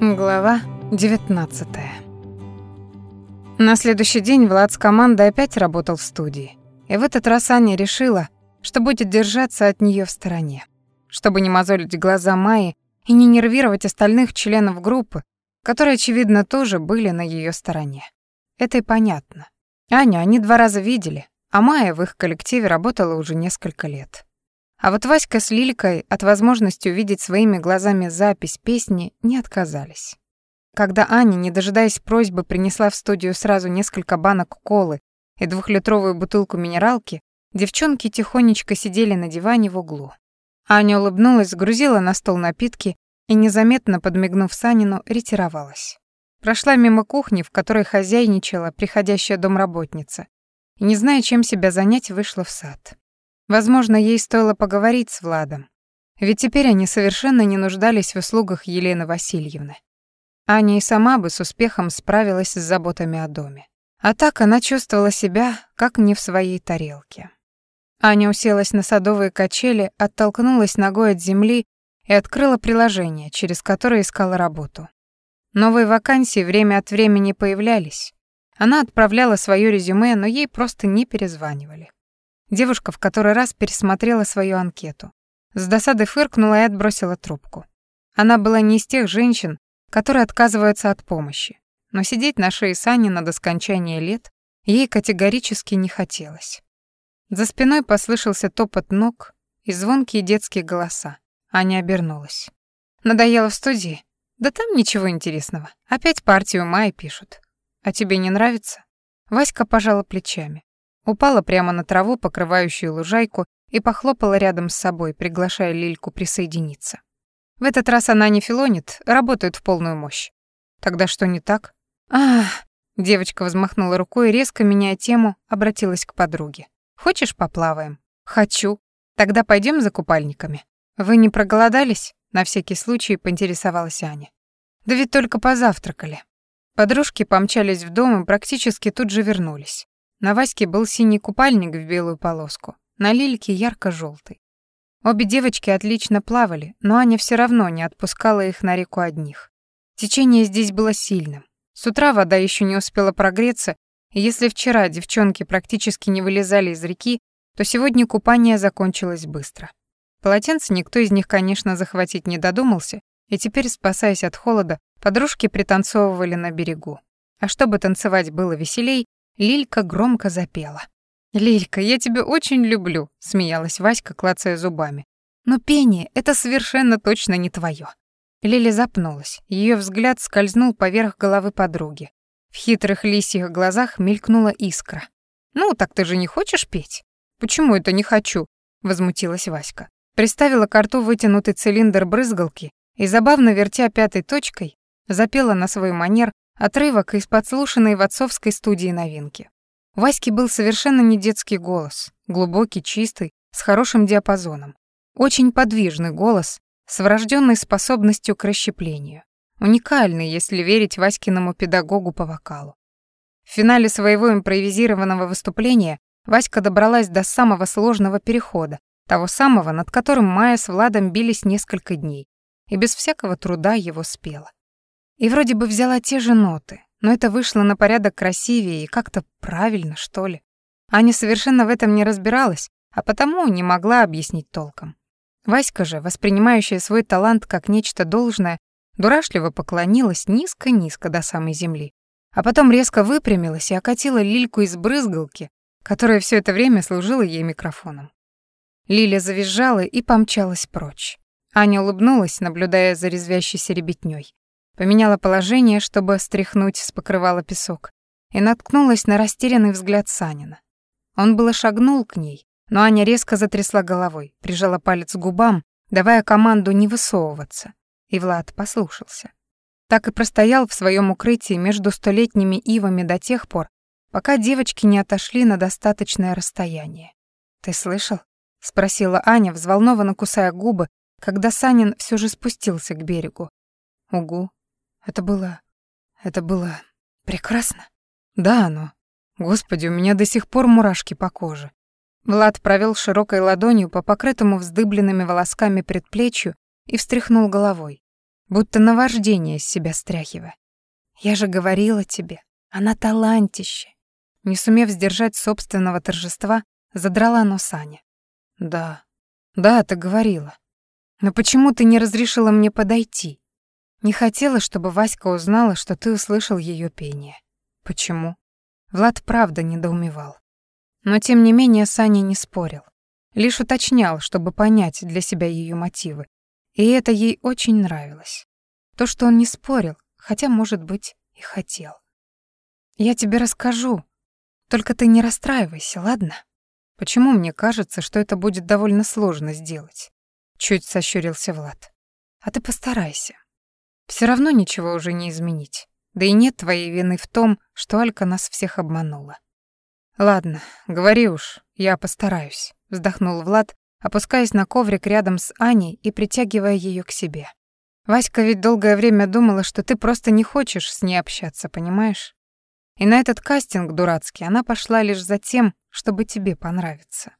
Глава 19 На следующий день Влад с командой опять работал в студии. И в этот раз Аня решила, что будет держаться от нее в стороне. Чтобы не мозолить глаза Майи и не нервировать остальных членов группы, которые, очевидно, тоже были на ее стороне. Это и понятно. Аню они два раза видели, а Майя в их коллективе работала уже несколько лет. А вот Васька с Лилькой от возможности увидеть своими глазами запись песни не отказались. Когда Аня, не дожидаясь просьбы, принесла в студию сразу несколько банок колы и двухлитровую бутылку минералки, девчонки тихонечко сидели на диване в углу. Аня улыбнулась, сгрузила на стол напитки и, незаметно подмигнув Санину, ретировалась. Прошла мимо кухни, в которой хозяйничала приходящая домработница, и, не зная, чем себя занять, вышла в сад. Возможно, ей стоило поговорить с Владом. Ведь теперь они совершенно не нуждались в услугах Елены Васильевны. Аня и сама бы с успехом справилась с заботами о доме. А так она чувствовала себя, как не в своей тарелке. Аня уселась на садовые качели, оттолкнулась ногой от земли и открыла приложение, через которое искала работу. Новые вакансии время от времени появлялись. Она отправляла свое резюме, но ей просто не перезванивали. Девушка в который раз пересмотрела свою анкету. С досадой фыркнула и отбросила трубку. Она была не из тех женщин, которые отказываются от помощи. Но сидеть на шее Санина до скончания лет ей категорически не хотелось. За спиной послышался топот ног и звонкие детские голоса. Аня обернулась. «Надоело в студии? Да там ничего интересного. Опять партию Майи пишут. А тебе не нравится?» Васька пожала плечами упала прямо на траву, покрывающую лужайку, и похлопала рядом с собой, приглашая Лильку присоединиться. В этот раз она не филонит, работает в полную мощь. Тогда что не так? Ах, девочка взмахнула рукой и, резко меняя тему, обратилась к подруге. Хочешь, поплаваем? Хочу. Тогда пойдем за купальниками. Вы не проголодались? На всякий случай поинтересовалась Аня. Да ведь только позавтракали. Подружки помчались в дом и практически тут же вернулись. На Ваське был синий купальник в белую полоску, на Лильке ярко желтый Обе девочки отлично плавали, но Аня все равно не отпускала их на реку одних. Течение здесь было сильным. С утра вода еще не успела прогреться, и если вчера девчонки практически не вылезали из реки, то сегодня купание закончилось быстро. Полотенце никто из них, конечно, захватить не додумался, и теперь, спасаясь от холода, подружки пританцовывали на берегу. А чтобы танцевать было веселей, Лилька громко запела. «Лилька, я тебя очень люблю», — смеялась Васька, клацая зубами. «Но пение — это совершенно точно не твое. Лиля запнулась. Ее взгляд скользнул поверх головы подруги. В хитрых лисьих глазах мелькнула искра. «Ну, так ты же не хочешь петь?» «Почему это не хочу?» — возмутилась Васька. Приставила к рту вытянутый цилиндр брызгалки и, забавно вертя пятой точкой, запела на свой манер Отрывок из подслушанной в отцовской студии новинки. У Васьки был совершенно не детский голос, глубокий, чистый, с хорошим диапазоном. Очень подвижный голос с врожденной способностью к расщеплению. Уникальный, если верить Васькиному педагогу по вокалу. В финале своего импровизированного выступления Васька добралась до самого сложного перехода, того самого, над которым Майя с Владом бились несколько дней, и без всякого труда его спела. И вроде бы взяла те же ноты, но это вышло на порядок красивее и как-то правильно, что ли. Аня совершенно в этом не разбиралась, а потому не могла объяснить толком. Васька же, воспринимающая свой талант как нечто должное, дурашливо поклонилась низко-низко до самой земли, а потом резко выпрямилась и окатила Лильку из брызгалки, которая все это время служила ей микрофоном. Лиля завизжала и помчалась прочь. Аня улыбнулась, наблюдая за резвящейся ребятнёй. Поменяла положение, чтобы стряхнуть с покрывала песок, и наткнулась на растерянный взгляд Санина. Он было шагнул к ней, но Аня резко затрясла головой, прижала палец к губам, давая команду не высовываться, и Влад послушался. Так и простоял в своем укрытии между столетними ивами до тех пор, пока девочки не отошли на достаточное расстояние. «Ты слышал?» — спросила Аня, взволнованно кусая губы, когда Санин все же спустился к берегу. «Угу», это было... это было... прекрасно. Да, оно. Господи, у меня до сих пор мурашки по коже. Влад провел широкой ладонью по покрытому вздыбленными волосками предплечью и встряхнул головой. будто наваждение из себя стряхивая. «Я же говорила тебе, она талантище!» Не сумев сдержать собственного торжества, задрала нос Аня. «Да, да, ты говорила. Но почему ты не разрешила мне подойти? Не хотела, чтобы Васька узнала, что ты услышал ее пение. Почему?» Влад правда недоумевал. Но тем не менее Саня не спорил. Лишь уточнял, чтобы понять для себя ее мотивы. И это ей очень нравилось. То, что он не спорил, хотя, может быть, и хотел. «Я тебе расскажу. Только ты не расстраивайся, ладно? Почему мне кажется, что это будет довольно сложно сделать?» Чуть сощурился Влад. «А ты постарайся. Все равно ничего уже не изменить. Да и нет твоей вины в том, что Алька нас всех обманула. Ладно, говори уж, я постараюсь, вздохнул Влад, опускаясь на коврик рядом с Аней и притягивая ее к себе. Васька ведь долгое время думала, что ты просто не хочешь с ней общаться, понимаешь? И на этот кастинг дурацкий она пошла лишь за тем, чтобы тебе понравиться.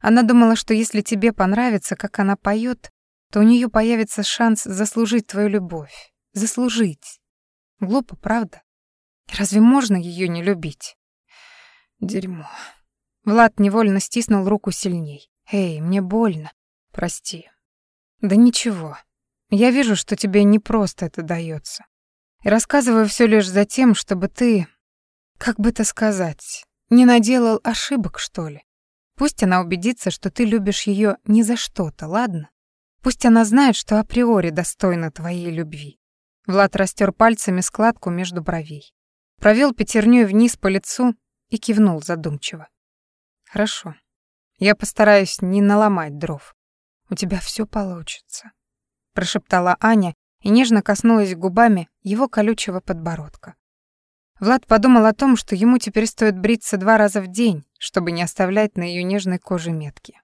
Она думала, что если тебе понравится, как она поет, то у нее появится шанс заслужить твою любовь. Заслужить. Глупо, правда? Разве можно ее не любить? Дерьмо. Влад невольно стиснул руку сильней. Эй, мне больно. Прости. Да ничего. Я вижу, что тебе не просто это дается. И рассказываю все лишь за тем, чтобы ты, как бы это сказать, не наделал ошибок, что ли. Пусть она убедится, что ты любишь ее не за что-то, ладно? Пусть она знает, что априори достойна твоей любви. Влад растер пальцами складку между бровей. Провел пятерней вниз по лицу и кивнул задумчиво. «Хорошо. Я постараюсь не наломать дров. У тебя все получится», — прошептала Аня и нежно коснулась губами его колючего подбородка. Влад подумал о том, что ему теперь стоит бриться два раза в день, чтобы не оставлять на ее нежной коже метки.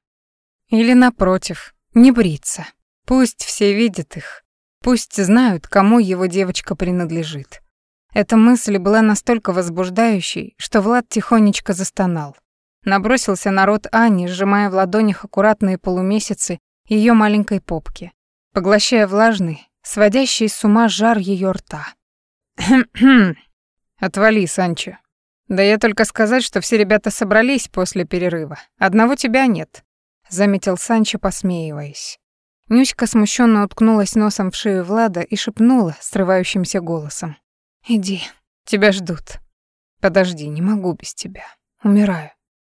Или, напротив, не бриться. Пусть все видят их. Пусть знают, кому его девочка принадлежит. Эта мысль была настолько возбуждающей, что Влад тихонечко застонал. Набросился на рот Ани, сжимая в ладонях аккуратные полумесяцы ее маленькой попки, поглощая влажный, сводящий с ума жар ее рта. «Хм-хм, отвали, Санчо. Да я только сказать, что все ребята собрались после перерыва. Одного тебя нет», — заметил Санчо, посмеиваясь. Нюська смущенно уткнулась носом в шею Влада и шепнула срывающимся голосом. Иди, тебя ждут. Подожди, не могу без тебя. Умираю.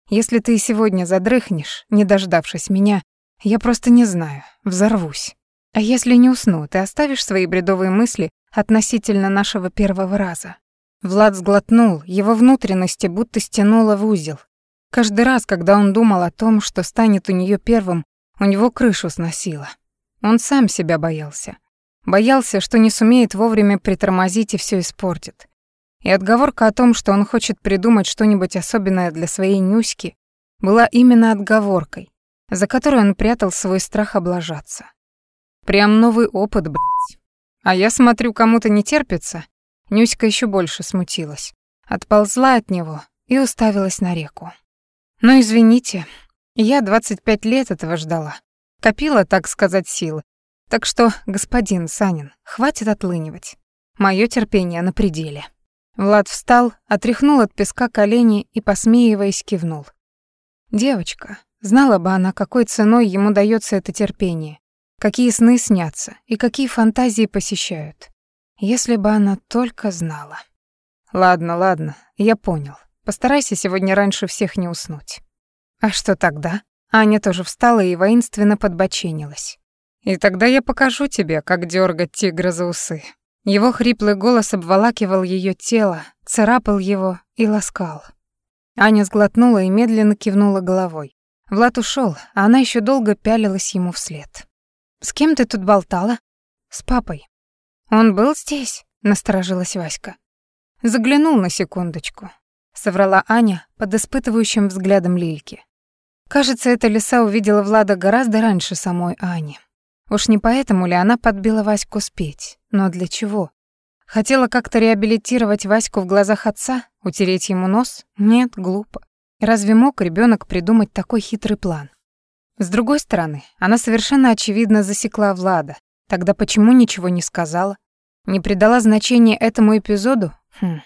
Если ты сегодня задрыхнешь, не дождавшись меня, я просто не знаю, взорвусь. А если не усну, ты оставишь свои бредовые мысли относительно нашего первого раза? Влад сглотнул, его внутренности будто стянуло в узел. Каждый раз, когда он думал о том, что станет у нее первым, у него крышу сносило. Он сам себя боялся. Боялся, что не сумеет вовремя притормозить и все испортит. И отговорка о том, что он хочет придумать что-нибудь особенное для своей Нюськи, была именно отговоркой, за которой он прятал свой страх облажаться. Прям новый опыт, блядь. А я смотрю, кому-то не терпится. Нюська еще больше смутилась. Отползла от него и уставилась на реку. Ну, извините, я 25 лет этого ждала. Копила, так сказать, силы. Так что, господин Санин, хватит отлынивать. Моё терпение на пределе. Влад встал, отряхнул от песка колени и, посмеиваясь, кивнул. Девочка, знала бы она, какой ценой ему даётся это терпение, какие сны снятся и какие фантазии посещают. Если бы она только знала. Ладно, ладно, я понял. Постарайся сегодня раньше всех не уснуть. А что тогда? Аня тоже встала и воинственно подбоченилась. И тогда я покажу тебе, как дергать тигра за усы. Его хриплый голос обволакивал ее тело, царапал его и ласкал. Аня сглотнула и медленно кивнула головой. Влад ушел, а она еще долго пялилась ему вслед. «С кем ты тут болтала?» «С папой». «Он был здесь?» — насторожилась Васька. Заглянул на секундочку. Соврала Аня под испытывающим взглядом Лильки. Кажется, эта лиса увидела Влада гораздо раньше самой Ани. Уж не поэтому ли она подбила Ваську спеть? Но для чего? Хотела как-то реабилитировать Ваську в глазах отца, утереть ему нос? Нет, глупо. Разве мог ребенок придумать такой хитрый план? С другой стороны, она совершенно очевидно засекла Влада, Тогда почему ничего не сказала? Не придала значения этому эпизоду? Хм.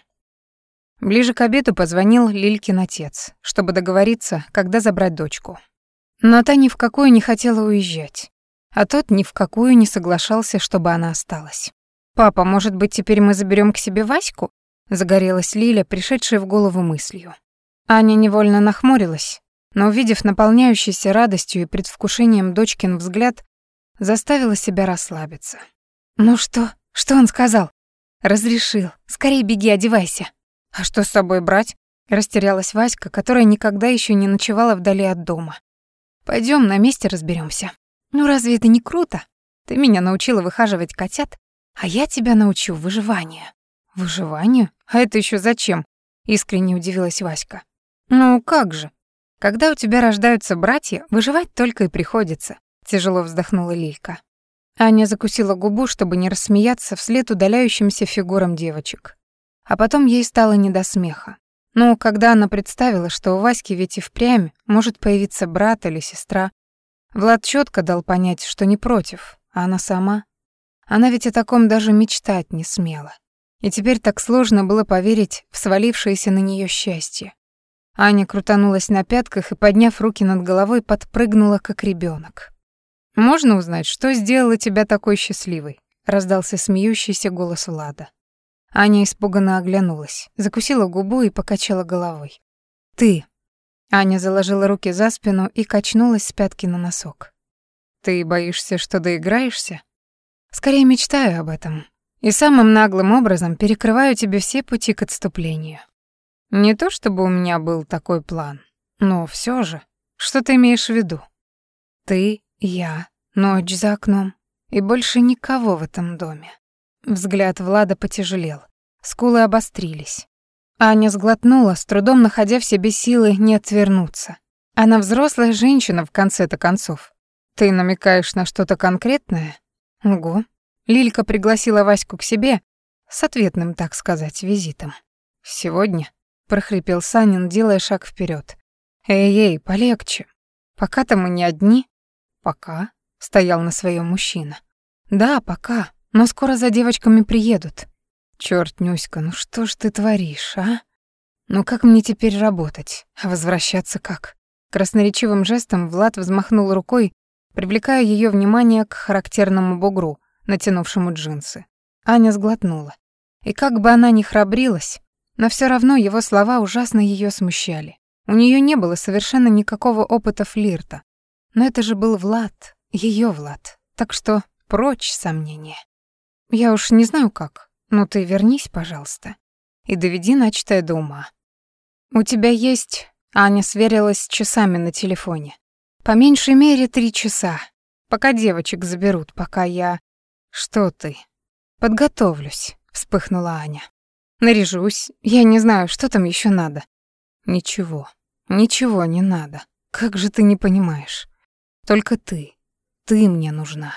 Ближе к обеду позвонил Лилькин отец, чтобы договориться, когда забрать дочку. Но та ни в какую не хотела уезжать, а тот ни в какую не соглашался, чтобы она осталась. «Папа, может быть, теперь мы заберем к себе Ваську?» Загорелась Лиля, пришедшая в голову мыслью. Аня невольно нахмурилась, но, увидев наполняющийся радостью и предвкушением дочкин взгляд, заставила себя расслабиться. «Ну что? Что он сказал?» «Разрешил. Скорее беги, одевайся». «А что с собой брать?» Растерялась Васька, которая никогда еще не ночевала вдали от дома. Пойдем на месте разберемся. Ну разве это не круто? Ты меня научила выхаживать котят, а я тебя научу выживанию. Выживанию? А это еще зачем? Искренне удивилась Васька. Ну как же? Когда у тебя рождаются братья, выживать только и приходится. Тяжело вздохнула Лилька. Аня закусила губу, чтобы не рассмеяться вслед удаляющимся фигурам девочек. А потом ей стало не до смеха. Но когда она представила, что у Васьки ведь и впрямь может появиться брат или сестра, Влад четко дал понять, что не против, а она сама. Она ведь о таком даже мечтать не смела. И теперь так сложно было поверить в свалившееся на нее счастье. Аня крутанулась на пятках и, подняв руки над головой, подпрыгнула, как ребенок. «Можно узнать, что сделало тебя такой счастливой?» — раздался смеющийся голос Влада. Аня испуганно оглянулась, закусила губу и покачала головой. «Ты». Аня заложила руки за спину и качнулась с пятки на носок. «Ты боишься, что доиграешься?» «Скорее мечтаю об этом. И самым наглым образом перекрываю тебе все пути к отступлению. Не то чтобы у меня был такой план, но все же. Что ты имеешь в виду? Ты, я, ночь за окном и больше никого в этом доме. Взгляд Влада потяжелел. Скулы обострились. Аня сглотнула, с трудом находя в себе силы не отвернуться. Она взрослая женщина в конце-то концов. Ты намекаешь на что-то конкретное? Угу. Лилька пригласила Ваську к себе с ответным, так сказать, визитом. Сегодня, прохрипел Санин, делая шаг вперед. Эй-ей, полегче. Пока-то мы не одни. Пока, стоял на своем мужчина. Да, пока. Но скоро за девочками приедут. Чёрт, Нюська, ну что ж ты творишь, а? Ну как мне теперь работать? А возвращаться как? Красноречивым жестом Влад взмахнул рукой, привлекая её внимание к характерному бугру, натянувшему джинсы. Аня сглотнула. И как бы она ни храбрилась, но всё равно его слова ужасно её смущали. У неё не было совершенно никакого опыта флирта. Но это же был Влад, её Влад. Так что прочь сомнения. Я уж не знаю как, но ты вернись, пожалуйста, и доведи начатое до ума. У тебя есть... Аня сверилась часами на телефоне. По меньшей мере три часа, пока девочек заберут, пока я... Что ты? Подготовлюсь, вспыхнула Аня. Наряжусь, я не знаю, что там еще надо. Ничего, ничего не надо. Как же ты не понимаешь? Только ты, ты мне нужна.